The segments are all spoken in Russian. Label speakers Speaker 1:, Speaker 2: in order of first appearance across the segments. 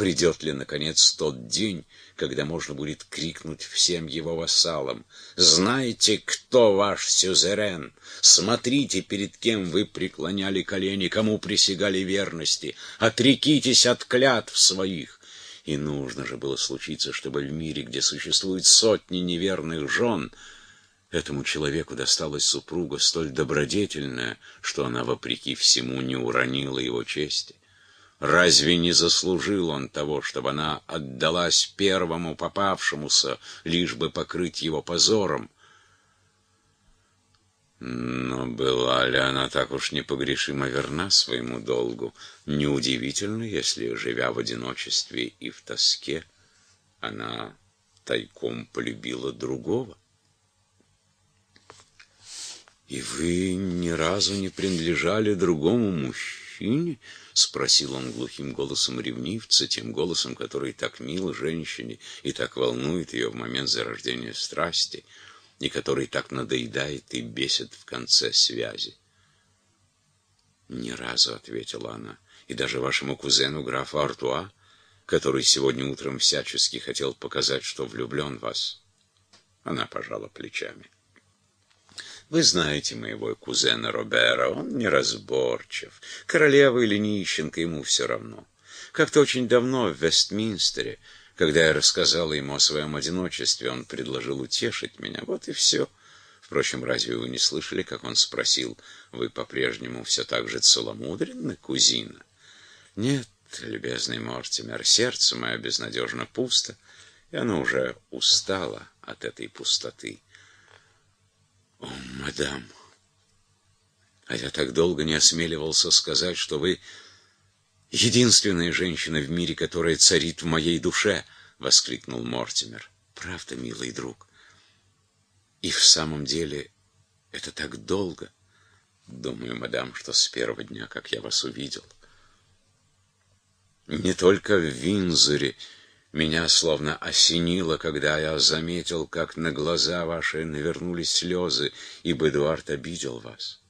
Speaker 1: Придет ли, наконец, тот день, когда можно будет крикнуть всем его вассалам «Знаете, кто ваш сюзерен? Смотрите, перед кем вы преклоняли колени, кому присягали верности, отрекитесь от клятв своих». И нужно же было случиться, чтобы в мире, где существуют сотни неверных жен, этому человеку досталась супруга столь добродетельная, что она, вопреки всему, не уронила его чести. Разве не заслужил он того, чтобы она отдалась первому попавшемуся, лишь бы покрыть его позором? Но была ли она так уж непогрешимо верна своему долгу? Неудивительно, если, живя в одиночестве и в тоске, она тайком полюбила другого. И вы ни разу не принадлежали другому мужчине? — спросил он глухим голосом ревнивца, тем голосом, который так мил женщине и так волнует ее в момент зарождения страсти, и который так надоедает и бесит в конце связи. «Ни разу», — ответила она, — «и даже вашему кузену, графу Артуа, который сегодня утром всячески хотел показать, что влюблен в вас». Она пожала плечами. Вы знаете моего кузена Робера, он неразборчив. Королева или нищенка, ему все равно. Как-то очень давно в Вестминстере, когда я рассказала ему о своем одиночестве, он предложил утешить меня. Вот и все. Впрочем, разве вы не слышали, как он спросил, вы по-прежнему все так же целомудренны, кузина? Нет, любезный Мортимер, сердце мое безнадежно пусто, и оно уже устало от этой пустоты. О, мадам, а я так долго не осмеливался сказать, что вы единственная женщина в мире, которая царит в моей душе, воскликнул Мортимер. Правда, милый друг. И в самом деле это так долго. Думаю, мадам, что с первого дня, как я вас увидел. Не только в Винзоре меня словно осенило, когда я заметил, как на глаза ваши навернулись слезы, ибо Эдуард обидел вас.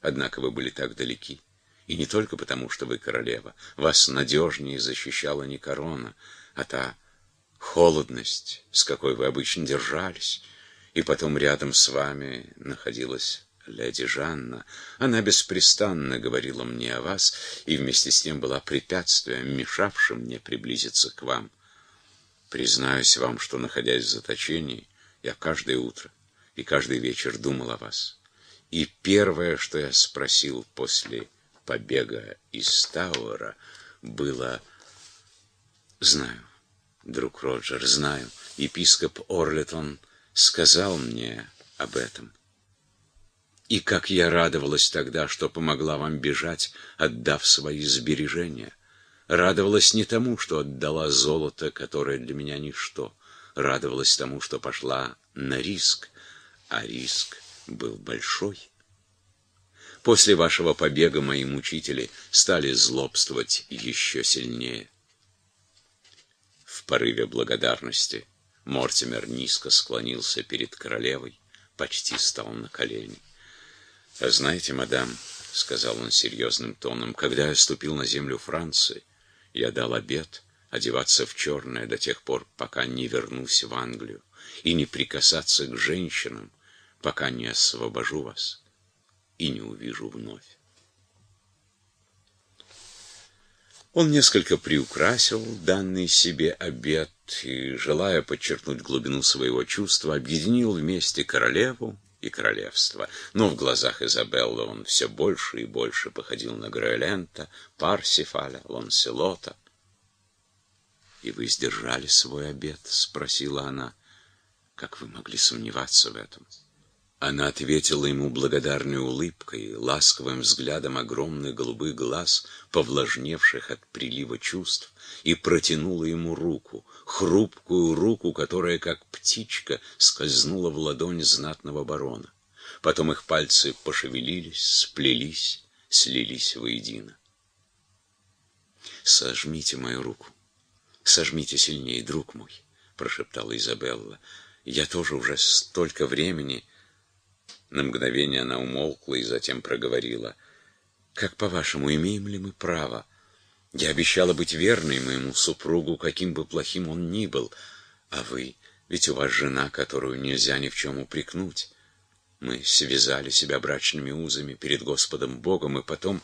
Speaker 1: Однако вы были так далеки. И не только потому, что вы королева. Вас надежнее защищала не корона, а та холодность, с какой вы обычно держались. И потом рядом с вами находилась леди Жанна. Она беспрестанно говорила мне о вас и вместе с тем была препятствием, мешавшим мне приблизиться к вам. Признаюсь вам, что, находясь в заточении, я каждое утро и каждый вечер думал о вас. И первое, что я спросил после побега из Тауэра, было «Знаю, друг Роджер, знаю, епископ Орлетон сказал мне об этом. И как я радовалась тогда, что помогла вам бежать, отдав свои сбережения» радовалась не тому, что отдала золото, которое для меня ничто, радовалась тому, что пошла на риск, а риск был большой. После вашего побега мои мучители стали злобствовать еще сильнее. В порыве благодарности Мортимер низко склонился перед королевой, почти стал на колени. «А знаете, мадам, — сказал он серьезным тоном, — когда я ступил на землю Франции, я дал обет одеваться в черное до тех пор, пока не вернусь в Англию, и не прикасаться к женщинам, пока не освобожу вас и не увижу вновь. Он несколько приукрасил данный себе обет и, желая подчеркнуть глубину своего чувства, объединил вместе королеву и королевство. Но в глазах Изабеллы он все больше и больше походил на Гроэлента, Парсифаля, Ланселота. «И вы сдержали свой обет?» — спросила она. «Как вы могли сомневаться в этом?» Она ответила ему благодарной улыбкой, ласковым взглядом огромных голубых глаз, повлажневших от прилива чувств, и протянула ему руку, хрупкую руку, которая, как птичка, скользнула в ладонь знатного барона. Потом их пальцы пошевелились, сплелись, слились воедино. «Сожмите мою руку, сожмите сильнее, друг мой», — прошептала Изабелла. «Я тоже уже столько времени...» На мгновение она умолкла и затем проговорила. «Как, по-вашему, имеем ли мы право Я обещала быть верной моему супругу, каким бы плохим он ни был. А вы, ведь у вас жена, которую нельзя ни в чем упрекнуть. Мы связали себя брачными узами перед Господом Богом, и потом